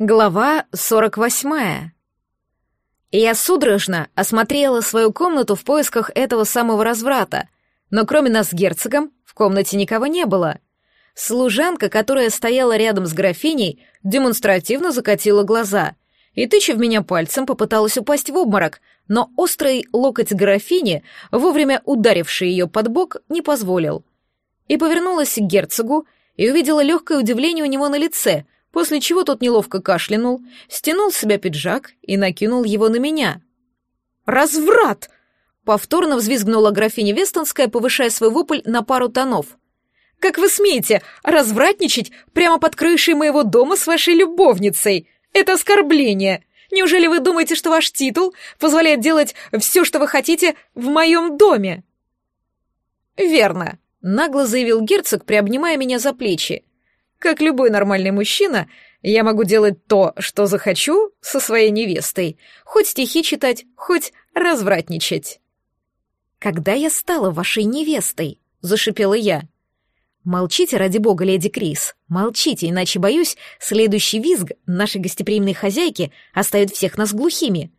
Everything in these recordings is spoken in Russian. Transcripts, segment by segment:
Глава 48. Я судорожно осмотрела свою комнату в поисках этого самого разврата, но кроме нас с герцогом в комнате никого не было. Служанка, которая стояла рядом с графиней, демонстративно закатила глаза и, тыча в меня пальцем, попыталась упасть в обморок, но острый локоть графини, вовремя ударивший ее под бок, не позволил. И повернулась к герцогу и увидела легкое удивление у него на лице — после чего тот неловко кашлянул, стянул с себя пиджак и накинул его на меня. «Разврат!» — повторно взвизгнула графиня Вестонская, повышая свой вопль на пару тонов. «Как вы смеете развратничать прямо под крышей моего дома с вашей любовницей? Это оскорбление! Неужели вы думаете, что ваш титул позволяет делать все, что вы хотите в моем доме?» «Верно», — нагло заявил герцог, приобнимая меня за плечи. Как любой нормальный мужчина, я могу делать то, что захочу, со своей невестой. Хоть стихи читать, хоть развратничать. «Когда я стала вашей невестой?» — зашипела я. «Молчите, ради бога, леди Крис, молчите, иначе, боюсь, следующий визг нашей гостеприимной хозяйки оставит всех нас глухими».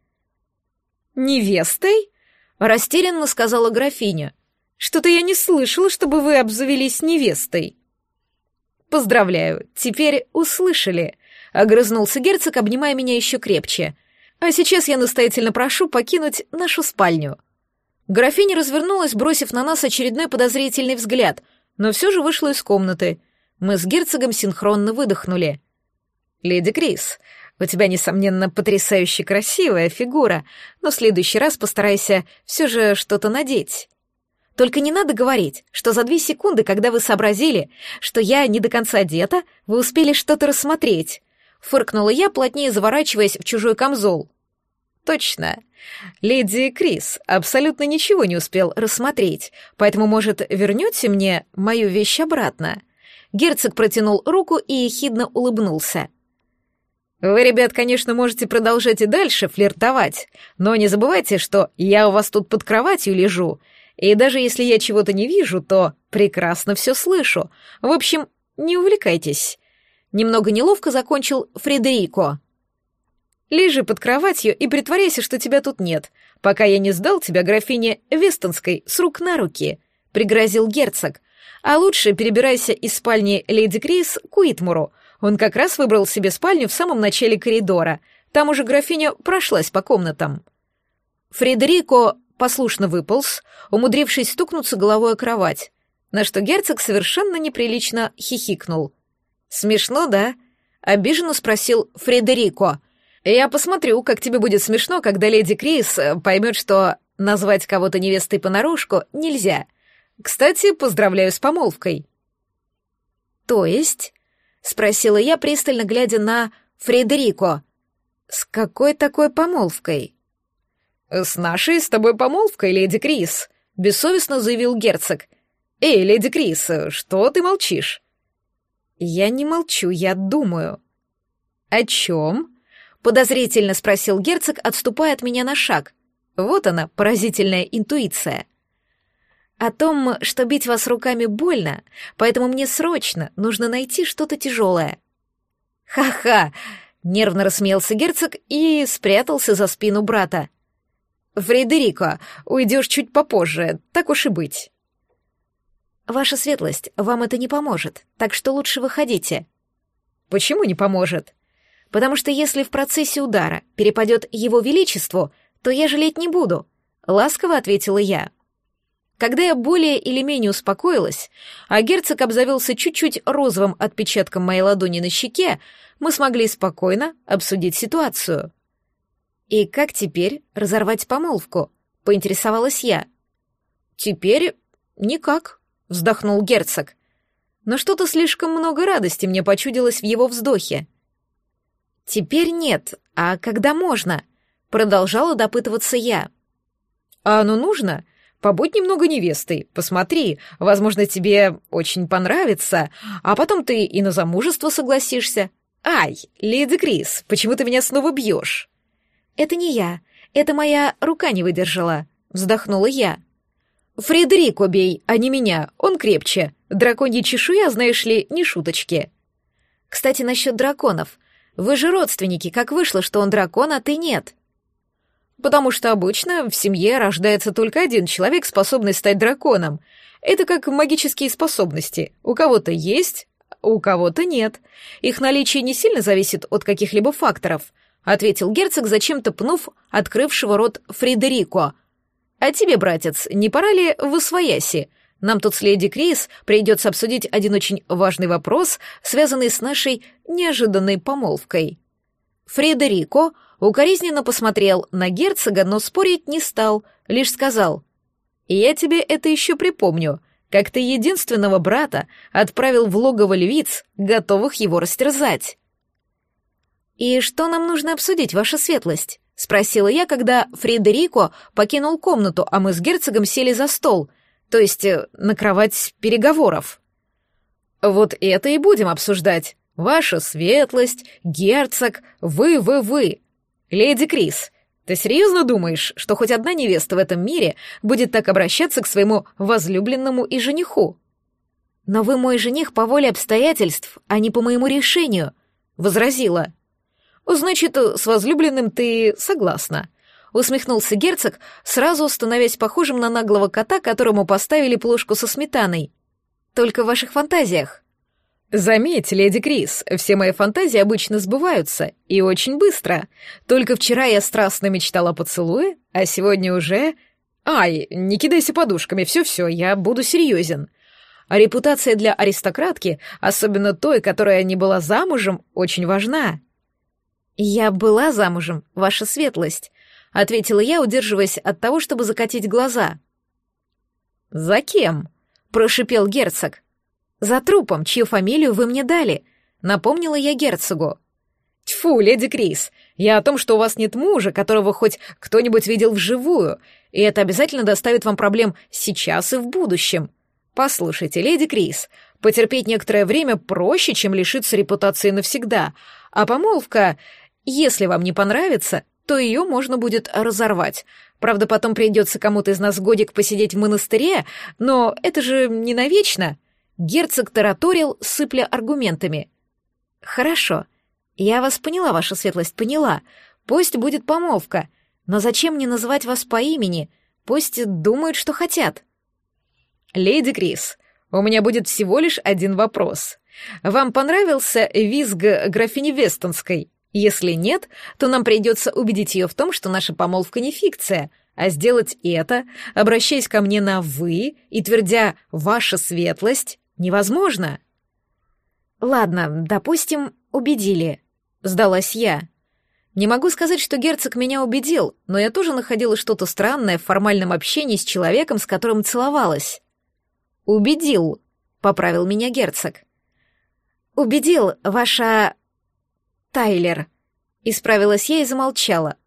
«Невестой?» — растерянно сказала графиня. «Что-то я не слышала, чтобы вы обзавелись невестой». «Поздравляю, теперь услышали», — огрызнулся герцог, обнимая меня еще крепче. «А сейчас я настоятельно прошу покинуть нашу спальню». Графиня развернулась, бросив на нас очередной подозрительный взгляд, но все же вышла из комнаты. Мы с герцогом синхронно выдохнули. «Леди Крис, у тебя, несомненно, потрясающе красивая фигура, но в следующий раз постарайся все же что-то надеть». Только не надо говорить, что за две секунды, когда вы сообразили, что я не до конца одета, вы успели что-то рассмотреть. Фыркнула я, плотнее заворачиваясь в чужой камзол. Точно. Леди Крис абсолютно ничего не успел рассмотреть, поэтому, может, вернете мне мою вещь обратно? Герцог протянул руку и ехидно улыбнулся. Вы, ребят, конечно, можете продолжать и дальше флиртовать, но не забывайте, что я у вас тут под кроватью лежу, и даже если я чего-то не вижу, то прекрасно все слышу. В общем, не увлекайтесь. Немного неловко закончил Фредерико. Лежи под кроватью и притворяйся, что тебя тут нет, пока я не сдал тебя графине Вестонской с рук на руки, пригрозил герцог. А лучше перебирайся из спальни леди Крис к Уитмуру. Он как раз выбрал себе спальню в самом начале коридора. Там уже графиня прошлась по комнатам. Фредерико послушно выполз, умудрившись стукнуться головой о кровать, на что герцог совершенно неприлично хихикнул. «Смешно, да?» — обиженно спросил Фредерико. «Я посмотрю, как тебе будет смешно, когда леди Крис э, поймет, что назвать кого-то невестой понарошку нельзя. Кстати, поздравляю с помолвкой». «То есть?» — спросила я, пристально глядя на Фредерико. «С какой такой помолвкой?» «С нашей с тобой помолвкой, леди Крис», — бессовестно заявил герцог. «Эй, леди Крис, что ты молчишь?» «Я не молчу, я думаю». «О чем?» — подозрительно спросил герцог, отступая от меня на шаг. Вот она, поразительная интуиция. «О том, что бить вас руками больно, поэтому мне срочно нужно найти что-то тяжелое». «Ха-ха!» — нервно рассмеялся герцог и спрятался за спину брата. «Фредерико, уйдешь чуть попозже, так уж и быть». «Ваша светлость, вам это не поможет, так что лучше выходите». «Почему не поможет?» «Потому что если в процессе удара перепадет его величеству, то я жалеть не буду», — ласково ответила я. Когда я более или менее успокоилась, а герцог обзавелся чуть-чуть розовым отпечатком моей ладони на щеке, мы смогли спокойно обсудить ситуацию. «И как теперь разорвать помолвку?» — поинтересовалась я. «Теперь никак», — вздохнул герцог. Но что-то слишком много радости мне почудилось в его вздохе. «Теперь нет, а когда можно?» — продолжала допытываться я. «А оно нужно?» Побудь немного невестой, посмотри, возможно, тебе очень понравится, а потом ты и на замужество согласишься. Ай, леди Крис, почему ты меня снова бьешь?» «Это не я. Это моя рука не выдержала», — вздохнула я. «Фредерико бей, а не меня. Он крепче. Драконья чешуя, знаешь ли, не шуточки». «Кстати, насчет драконов. Вы же родственники, как вышло, что он дракон, а ты нет?» «Потому что обычно в семье рождается только один человек, способный стать драконом. Это как магические способности. У кого-то есть, у кого-то нет. Их наличие не сильно зависит от каких-либо факторов», — ответил герцог, зачем-то пнув открывшего рот Фредерико. «А тебе, братец, не пора ли в освояси? Нам тут с леди Крис придется обсудить один очень важный вопрос, связанный с нашей неожиданной помолвкой». Фредерико укоризненно посмотрел на герцога, но спорить не стал, лишь сказал, «Я тебе это еще припомню как ты единственного брата отправил в логово львиц, готовых его растерзать. «И что нам нужно обсудить, ваша светлость?» — спросила я, когда Фредерико покинул комнату, а мы с герцогом сели за стол, то есть э, на кровать переговоров. «Вот это и будем обсуждать. Ваша светлость, герцог, вы, вы, вы. Леди Крис, ты серьезно думаешь, что хоть одна невеста в этом мире будет так обращаться к своему возлюбленному и жениху? Но вы мой жених по воле обстоятельств, а не по моему решению, возразила. Значит, с возлюбленным ты согласна. Усмехнулся герцог, сразу становясь похожим на наглого кота, которому поставили плошку со сметаной. Только в ваших фантазиях. Заметь, леди Крис, все мои фантазии обычно сбываются, и очень быстро. Только вчера я страстно мечтала о поцелуе, а сегодня уже... Ай, не кидайся подушками, все-все, я буду серьезен. А репутация для аристократки, особенно той, которая не была замужем, очень важна. «Я была замужем, ваша светлость», — ответила я, удерживаясь от того, чтобы закатить глаза. «За кем?» — прошипел герцог. «За трупом, чью фамилию вы мне дали», — напомнила я герцогу. «Тьфу, леди Крис, я о том, что у вас нет мужа, которого хоть кто-нибудь видел вживую, и это обязательно доставит вам проблем сейчас и в будущем. Послушайте, леди Крис, потерпеть некоторое время проще, чем лишиться репутации навсегда, а помолвка, если вам не понравится, то ее можно будет разорвать. Правда, потом придется кому-то из нас годик посидеть в монастыре, но это же не навечно». Герцог тараторил, сыпля аргументами. «Хорошо. Я вас поняла, ваша светлость, поняла. Пусть будет помолвка. Но зачем мне называть вас по имени? Пусть думают, что хотят». «Леди Крис, у меня будет всего лишь один вопрос. Вам понравился визг графини Вестонской? Если нет, то нам придется убедить ее в том, что наша помолвка не фикция, а сделать это, обращаясь ко мне на «вы» и твердя «ваша светлость», Невозможно. Ладно, допустим, убедили. Сдалась я. Не могу сказать, что герцог меня убедил, но я тоже находила что-то странное в формальном общении с человеком, с которым целовалась. Убедил, поправил меня герцог. Убедил, ваша... Тайлер. Исправилась я и замолчала.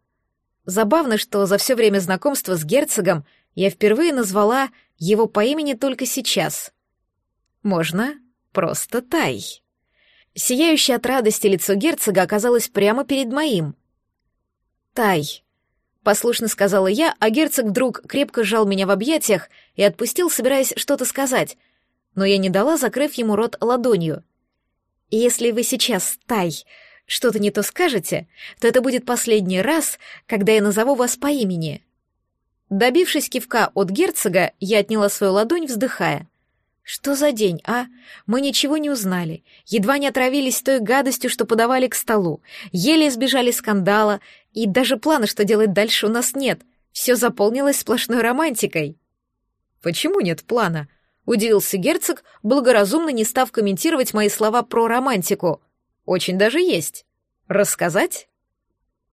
Забавно, что за все время знакомства с герцогом я впервые назвала его по имени только сейчас. Можно просто Тай. Сияющее от радости лицо герцога оказалось прямо перед моим. «Тай», — послушно сказала я, а герцог вдруг крепко сжал меня в объятиях и отпустил, собираясь что-то сказать, но я не дала, закрыв ему рот ладонью. «Если вы сейчас, Тай, что-то не то скажете, то это будет последний раз, когда я назову вас по имени». Добившись кивка от герцога, я отняла свою ладонь, вздыхая. Что за день, а? Мы ничего не узнали. Едва не отравились той гадостью, что подавали к столу. Еле избежали скандала. И даже плана, что делать дальше, у нас нет. Все заполнилось сплошной романтикой. Почему нет плана? Удивился герцог, благоразумно не став комментировать мои слова про романтику. Очень даже есть. Рассказать?